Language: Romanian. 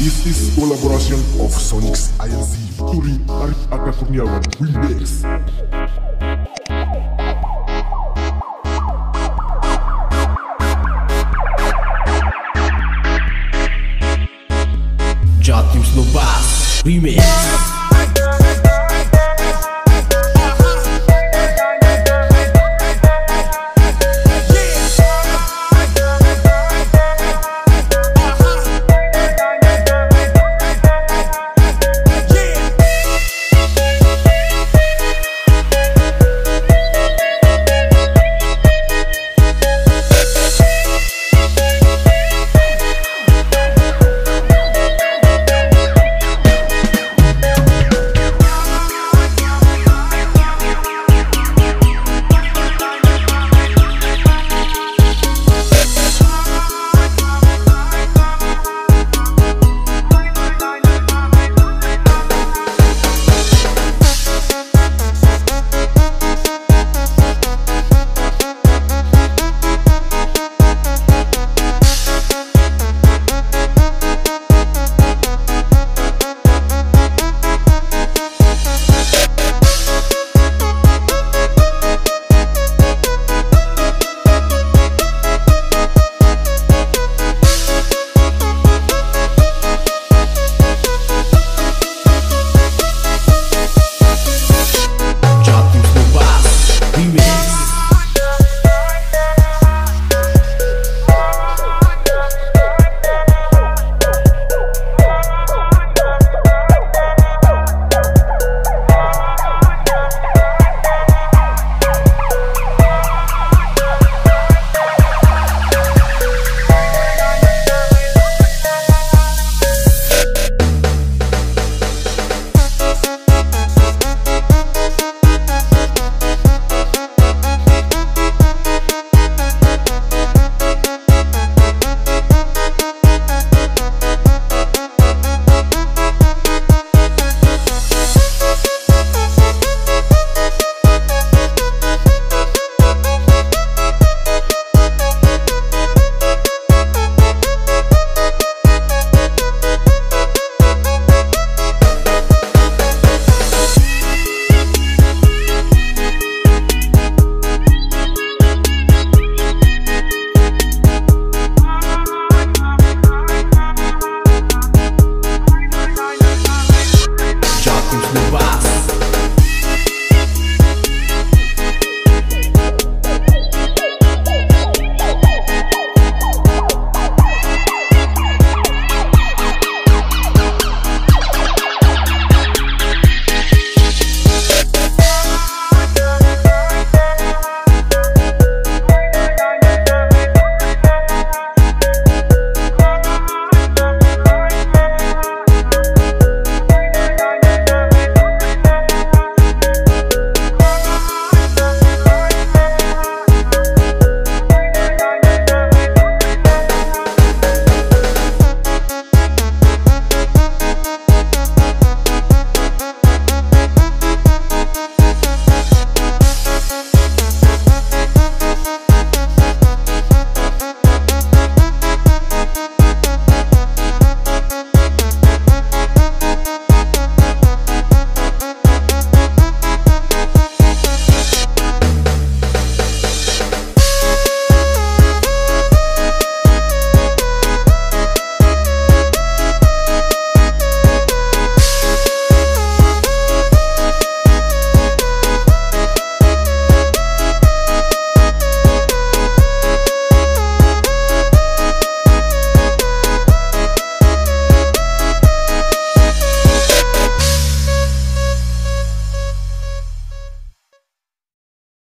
This is collaboration of Sonics INC touring Arif Aga Kurniawan Windex. Jatim Snobas Remix